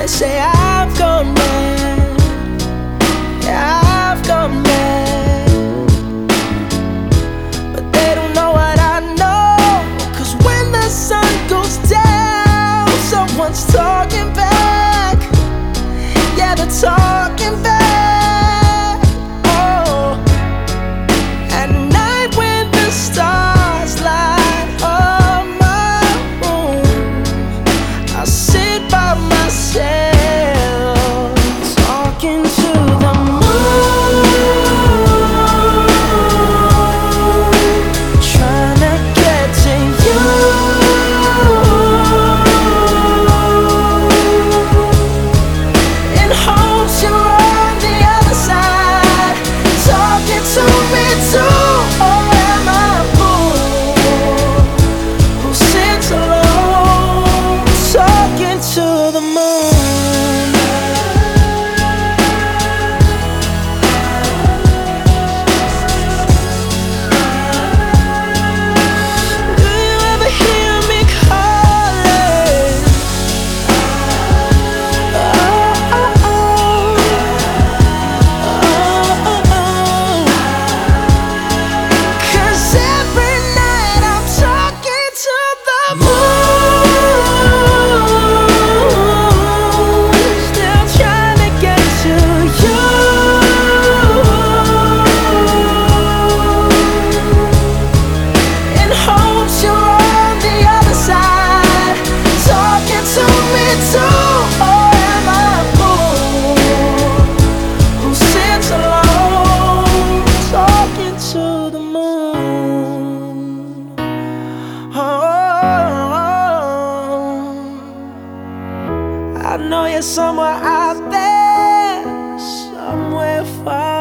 They say I've gone mad. Yeah, I've gone mad. But they don't know what I know. Cause when the sun goes down, someone's talking back. Yeah, they're talking I know you're somewhere out there, somewhere far.